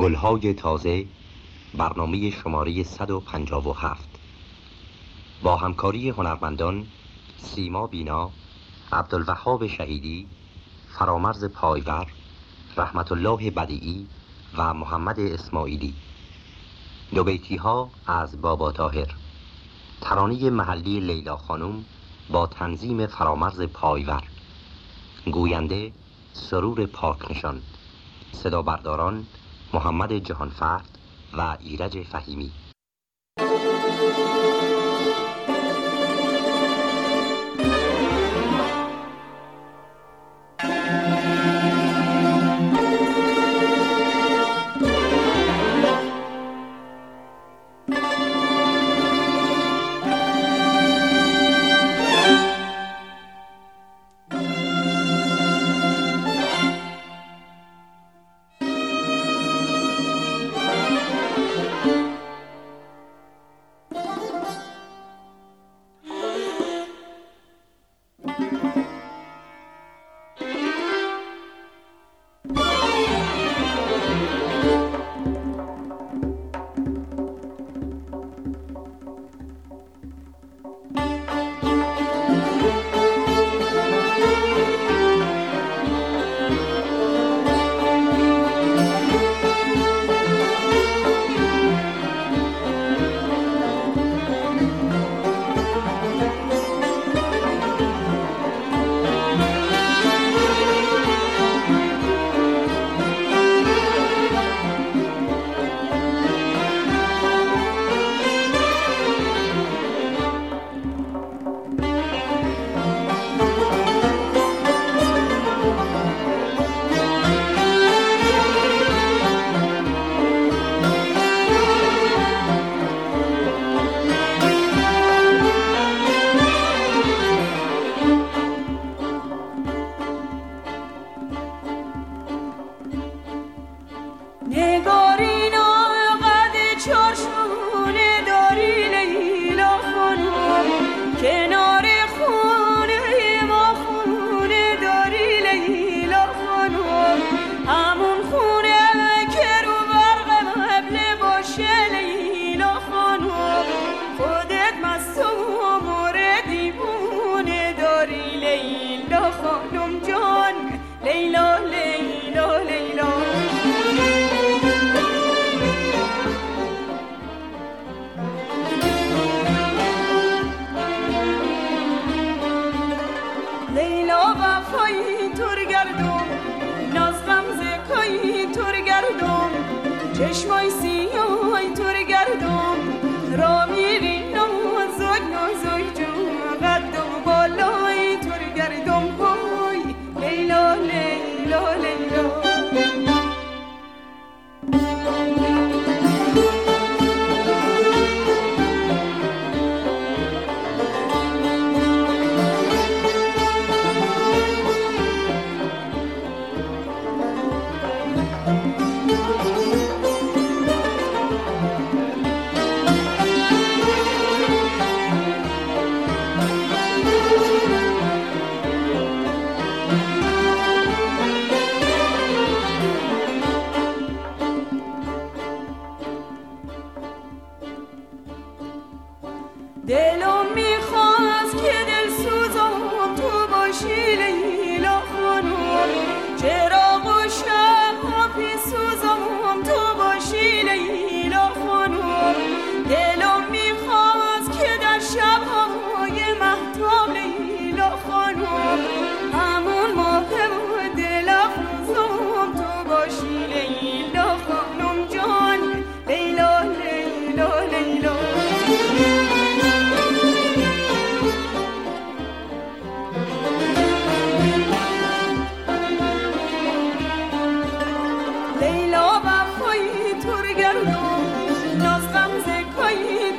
گلهای تازه برنامه شماره 157 با همکاری هنرمندان سیما بینا عبدالوهاب شهیدی فرامرز پایور رحمت الله بدیعی و محمد اسماعیلی. نوبیتی ها از بابا تاهر ترانه محلی لیلا خانم با تنظیم فرامرز پایور. گوینده سرور پاک نشان. صدا برداران محمد جهانفرد و ایرج فهیمی.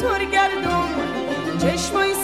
اینطور گردم چشمای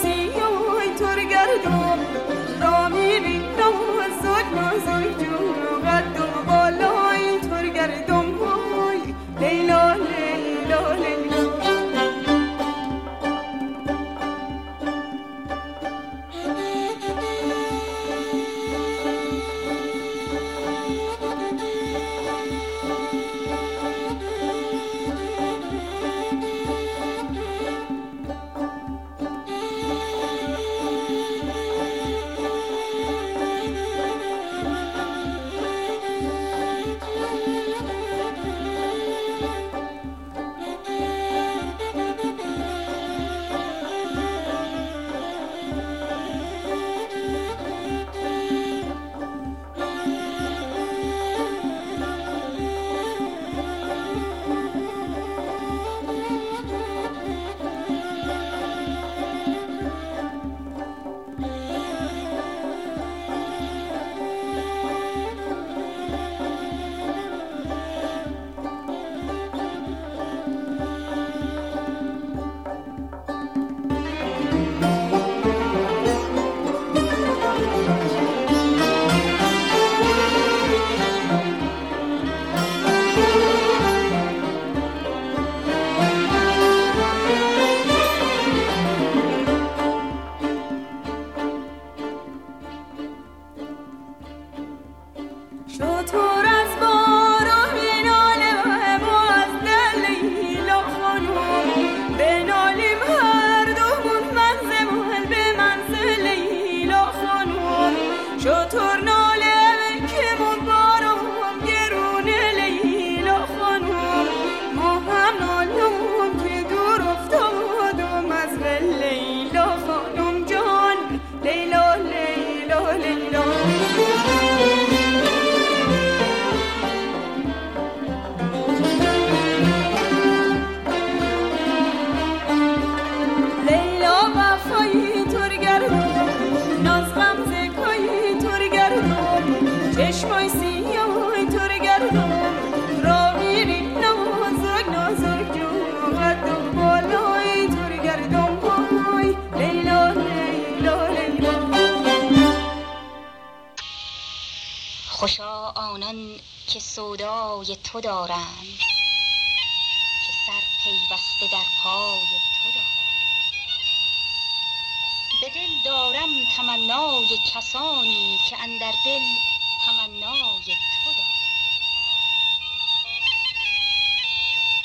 سودای تو دارند که سر پیوسته در پای تو دارند به دل دارم تمنای کسانی که اندر دل تمنای تو دارند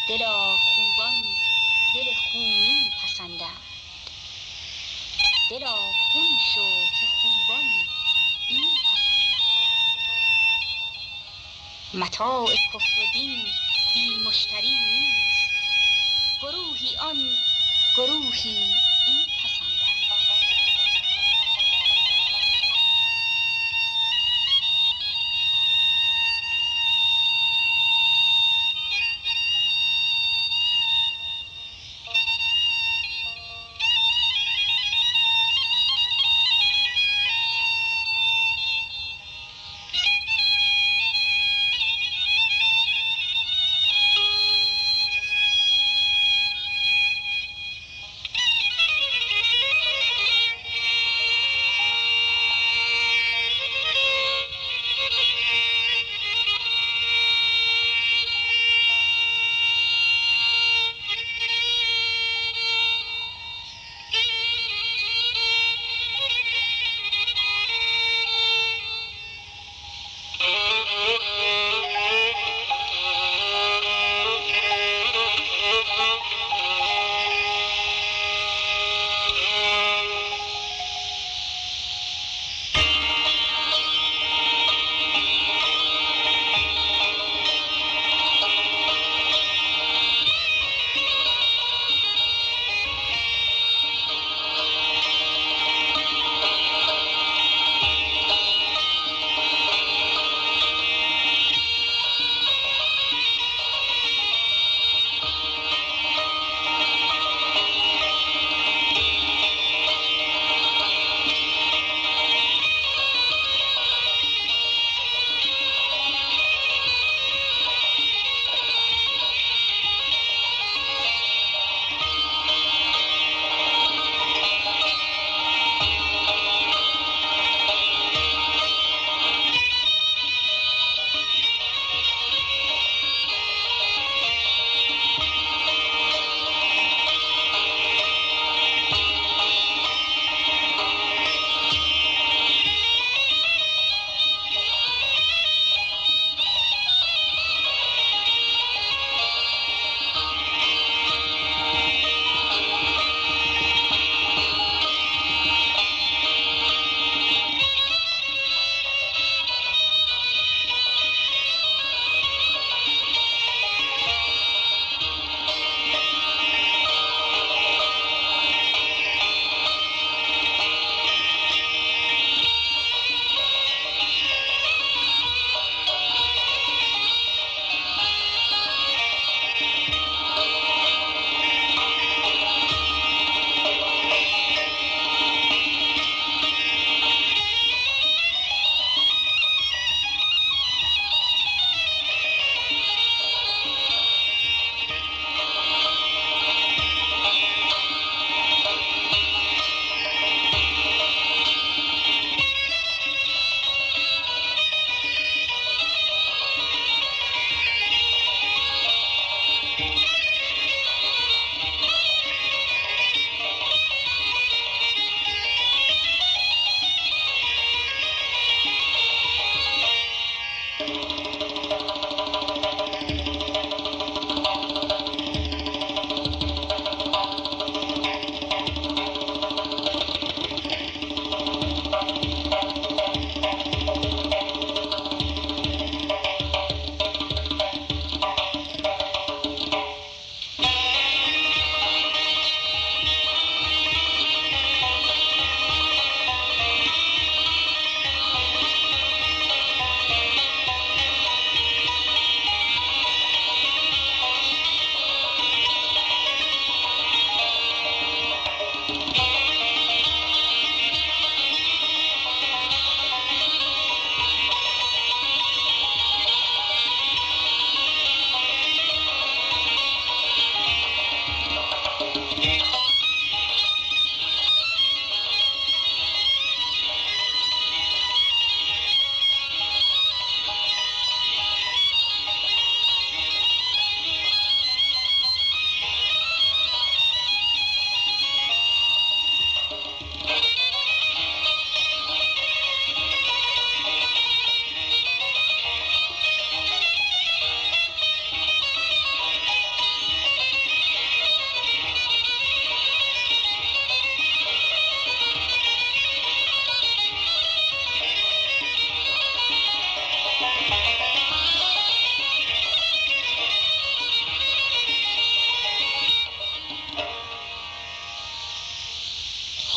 دلا خوبان دل خونین پسندند دلا خون شو که متاع کفر و دین بی مشتری نیست. گروهی آن گروهی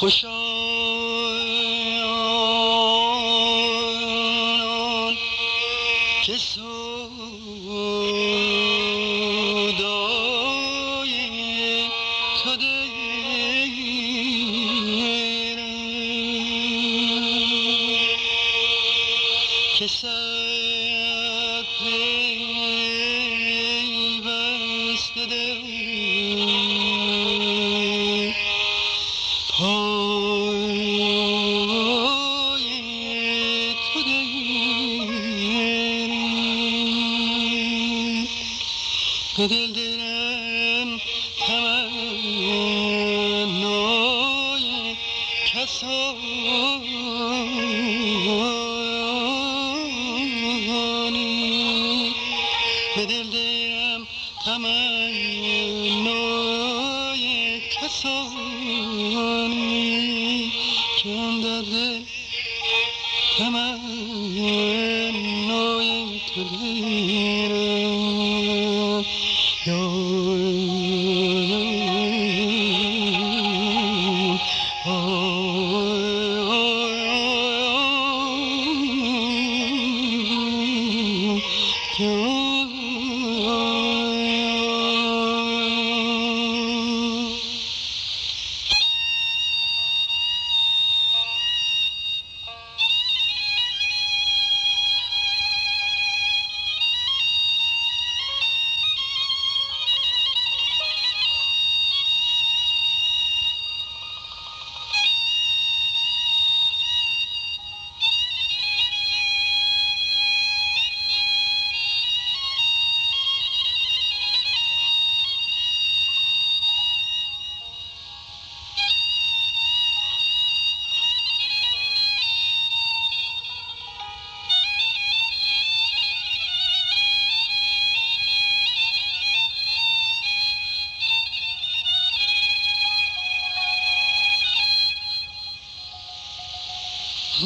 خوشا که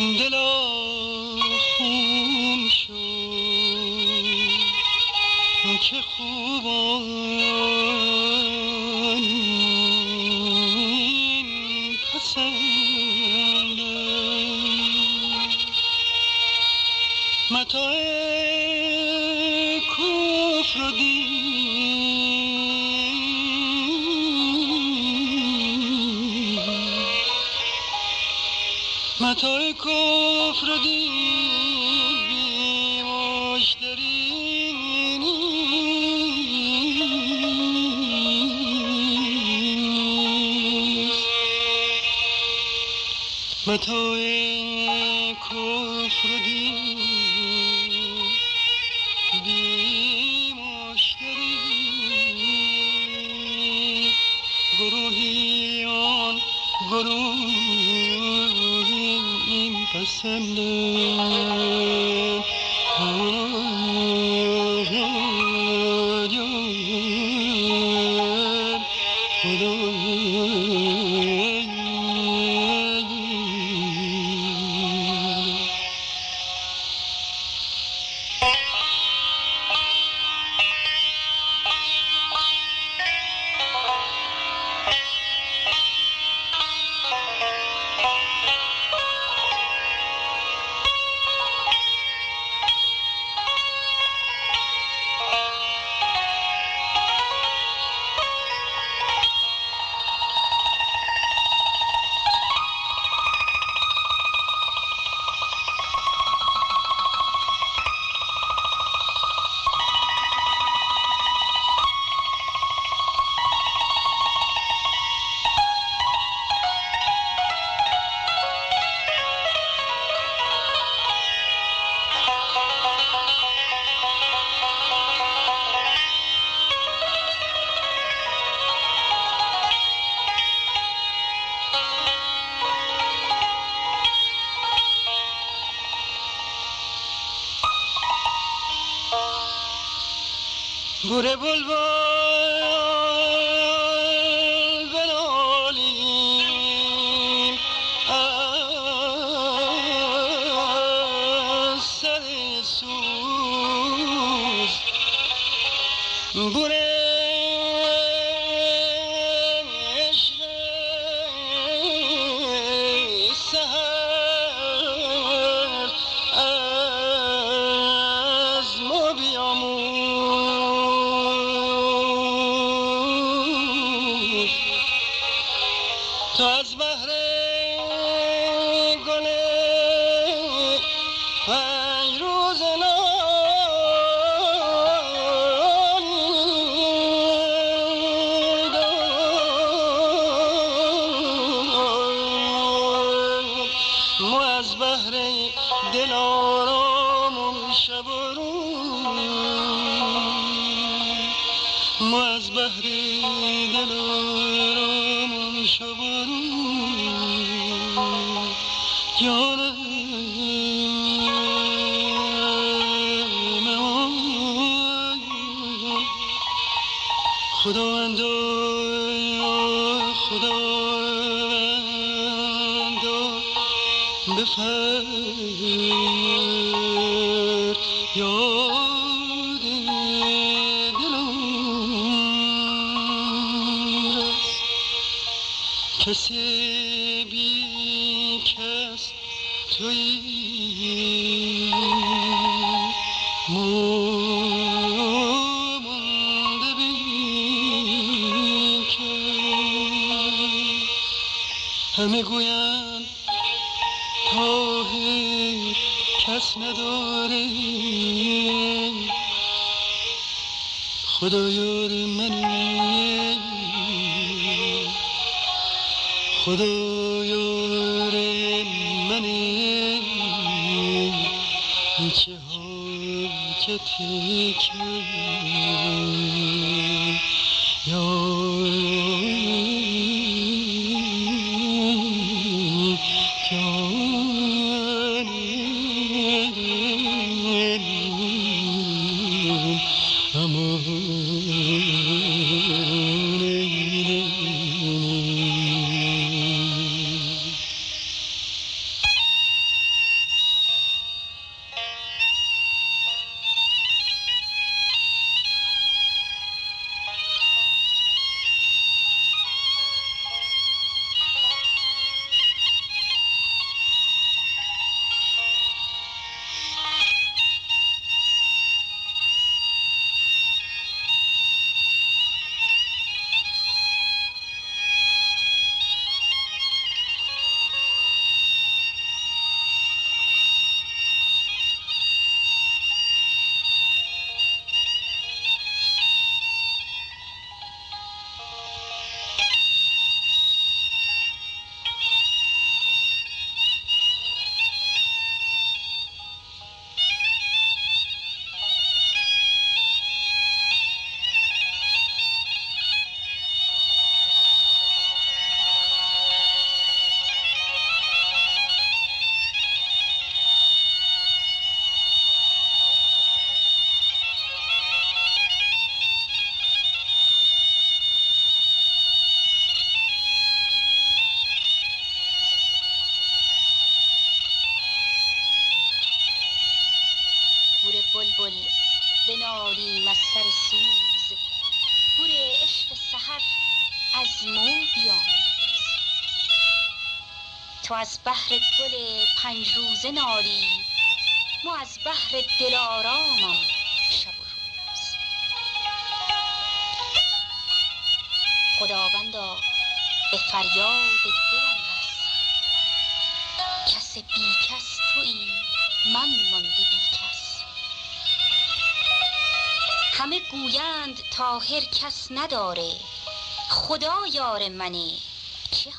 این متاع کفر دین بی مشتری متاع کفر دین بی مشتری گروهیان گروه sending. گره بلبل خداوندا خداوندا بفر یاد یار منی که بلبل بنالیم از سر سوز. گور عشق سحر از مو بیاموز. تو از بهر گل پنج روزه نالی ما از بهر دلارامم شب و روز. خداوندا به فریاد دلم رس کس بی کس تویی من مانده بی همه گویند تاهر کس نداره. خدا یار منه. چه